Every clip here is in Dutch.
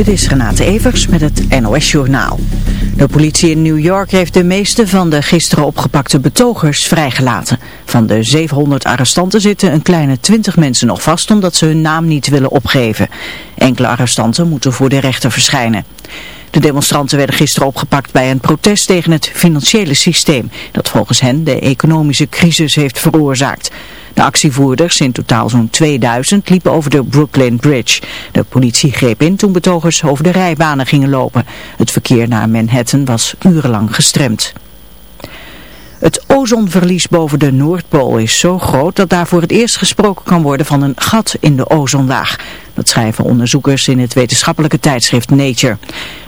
Dit is Renate Evers met het NOS Journaal. De politie in New York heeft de meeste van de gisteren opgepakte betogers vrijgelaten. Van de 700 arrestanten zitten een kleine 20 mensen nog vast omdat ze hun naam niet willen opgeven. Enkele arrestanten moeten voor de rechter verschijnen. De demonstranten werden gisteren opgepakt bij een protest tegen het financiële systeem, dat volgens hen de economische crisis heeft veroorzaakt. De actievoerders, in totaal zo'n 2000, liepen over de Brooklyn Bridge. De politie greep in toen betogers over de rijbanen gingen lopen. Het verkeer naar Manhattan was urenlang gestremd. Het ozonverlies boven de Noordpool is zo groot dat daar voor het eerst gesproken kan worden van een gat in de ozonlaag. Dat schrijven onderzoekers in het wetenschappelijke tijdschrift Nature.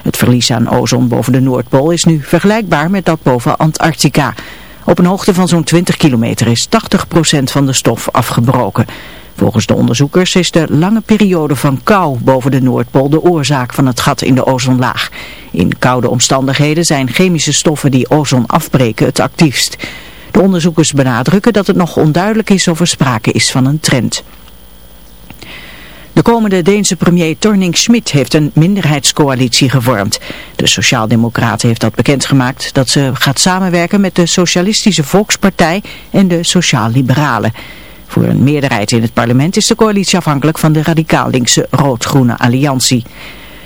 Het verlies aan ozon boven de Noordpool is nu vergelijkbaar met dat boven Antarctica. Op een hoogte van zo'n 20 kilometer is 80% van de stof afgebroken. Volgens de onderzoekers is de lange periode van kou boven de Noordpool de oorzaak van het gat in de ozonlaag. In koude omstandigheden zijn chemische stoffen die ozon afbreken het actiefst. De onderzoekers benadrukken dat het nog onduidelijk is of er sprake is van een trend. De komende Deense premier Torning Schmidt heeft een minderheidscoalitie gevormd. De Sociaaldemocraten heeft dat bekendgemaakt dat ze gaat samenwerken met de Socialistische Volkspartij en de Sociaal-Liberalen. Voor een meerderheid in het parlement is de coalitie afhankelijk van de radicaal-linkse Rood-Groene Alliantie.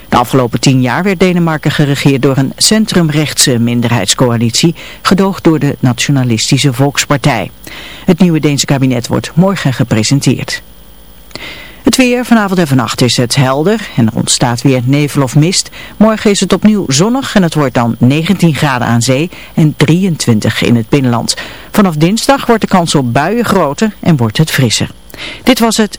De afgelopen tien jaar werd Denemarken geregeerd door een centrumrechtse minderheidscoalitie, gedoogd door de Nationalistische Volkspartij. Het nieuwe Deense kabinet wordt morgen gepresenteerd. Het weer, vanavond en vannacht is het helder en er ontstaat weer nevel of mist. Morgen is het opnieuw zonnig en het wordt dan 19 graden aan zee en 23 in het binnenland. Vanaf dinsdag wordt de kans op buien groter en wordt het frisser. Dit was het...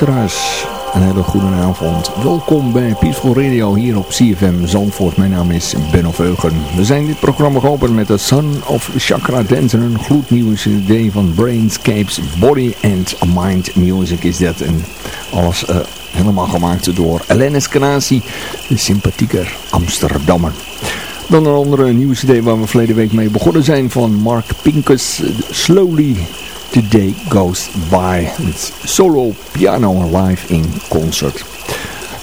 Een hele goede avond. Welkom bij Peaceful Radio hier op CFM Zandvoort. Mijn naam is Benno Veugen. We zijn dit programma geopend met de Son of Chakra Dance. Een gloednieuwe cd van Brainscapes Body and Mind Music is dat. En alles uh, helemaal gemaakt door Elenis Canasi, de sympathieker Amsterdammer. Dan een andere nieuwe cd waar we verleden week mee begonnen zijn van Mark Pincus, Slowly Today Goes By. Met solo piano live in concert.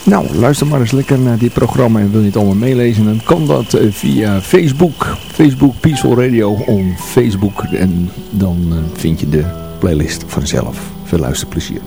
Nou, luister maar eens lekker naar dit programma en wil je het allemaal meelezen, dan kan dat eh, via Facebook. Facebook Peaceful Radio op Facebook en dan eh, vind je de playlist vanzelf. Veel luisterplezier.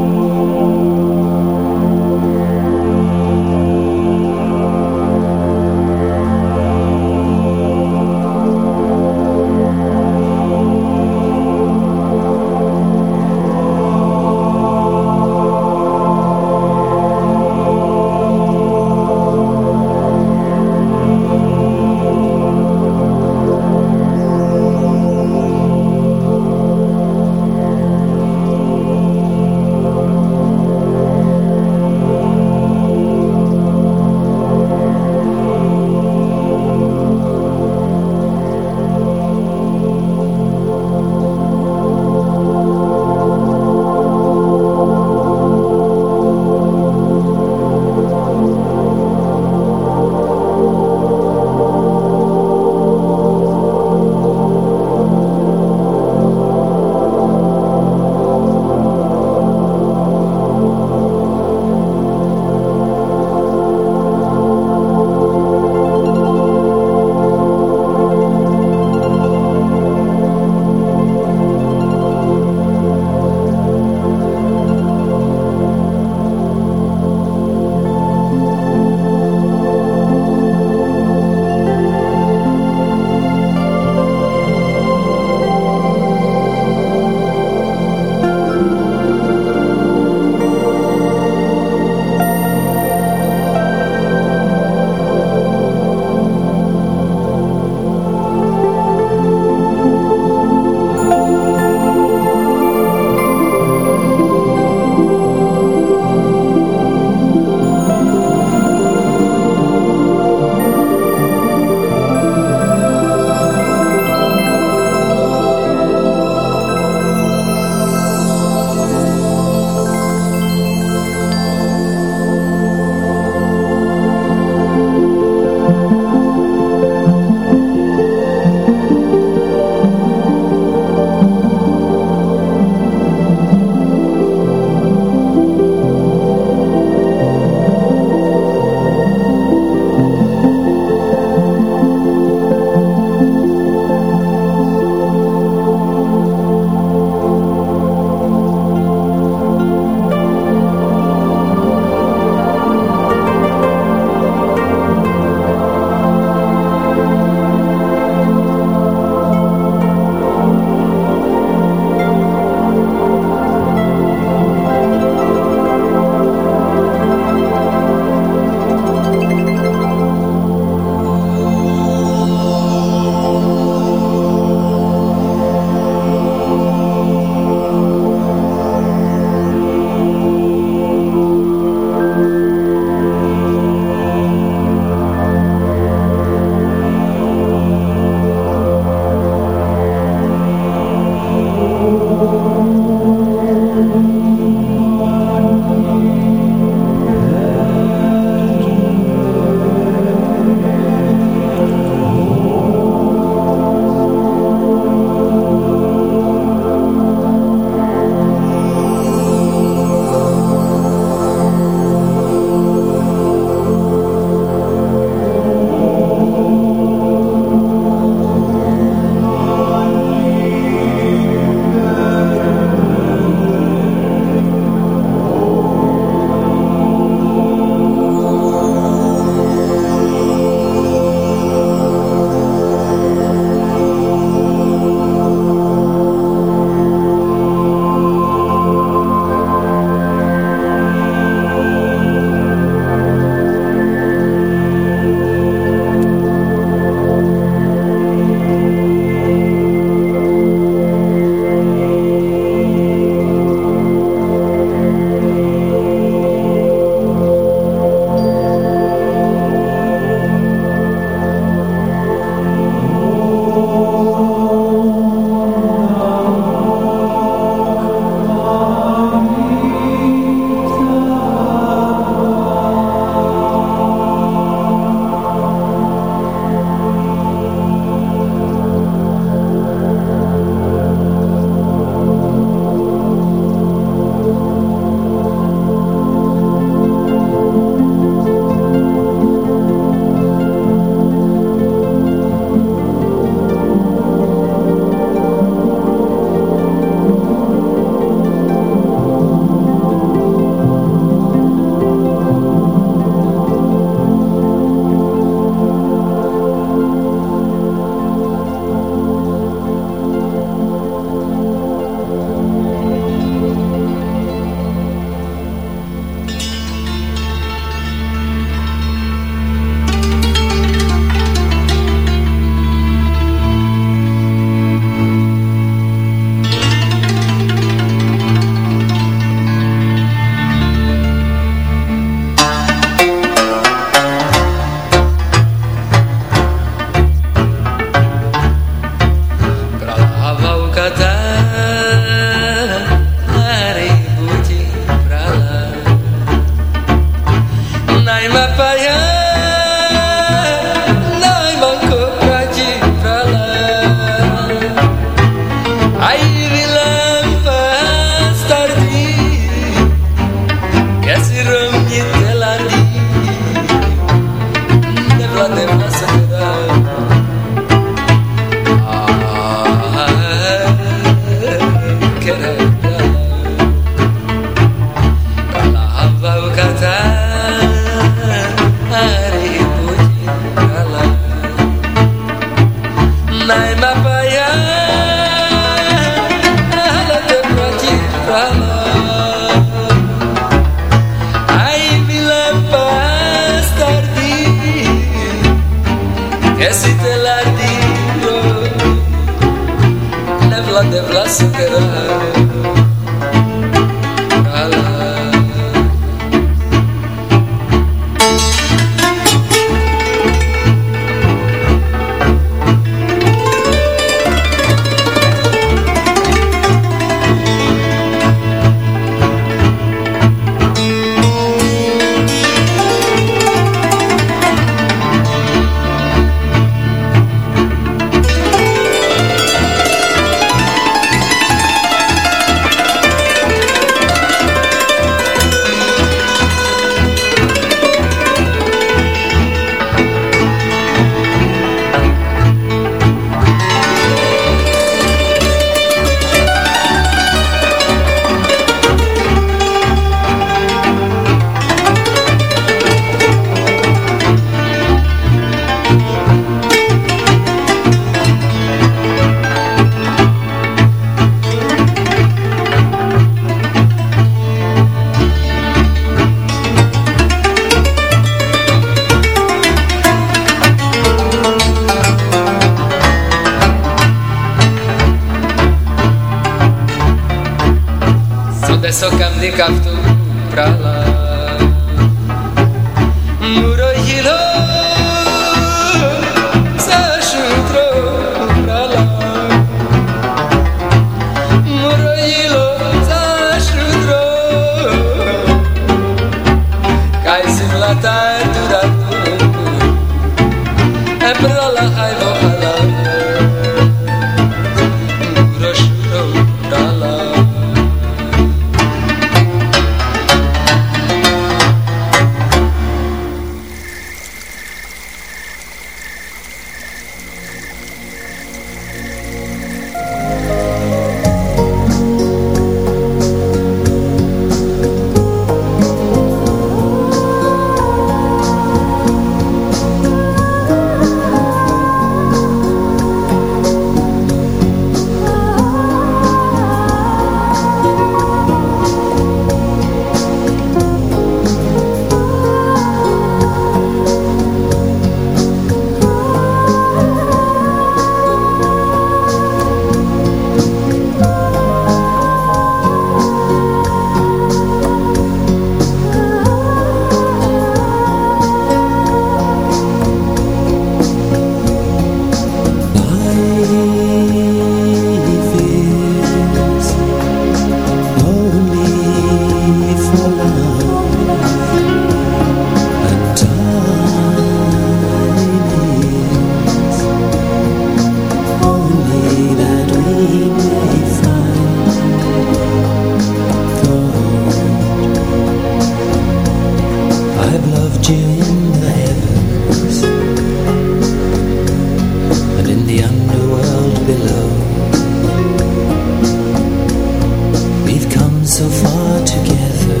so far together.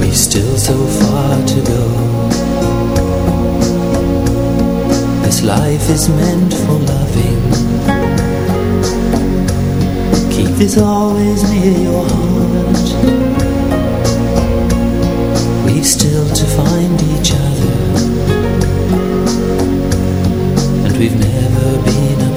We've still so far to go. This life is meant for loving Keep this always near your heart. We've still to find each other. And we've never been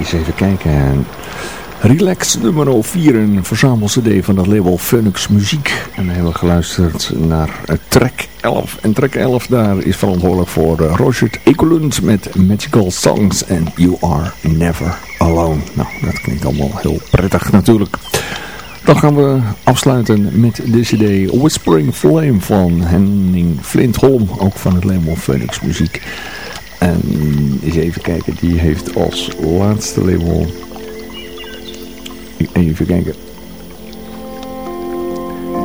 eens even kijken. Relax nummer 4, een verzamel-cd van het label Phoenix Muziek. En we hebben geluisterd naar track 11. En track 11 daar is verantwoordelijk voor Roger Ekelund met Magical Songs en You Are Never Alone. Nou, dat klinkt allemaal heel prettig natuurlijk. Dan gaan we afsluiten met de cd Whispering Flame van Henning Flintholm, ook van het label Phoenix Muziek. En eens even kijken, die heeft als laatste label... Even kijken.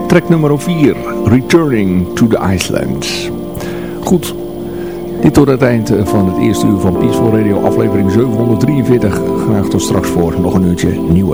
Track nummer 4, Returning to the Iceland. Goed, dit tot het eind van het eerste uur van Peaceful Radio, aflevering 743. Graag tot straks voor nog een uurtje New